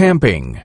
camping.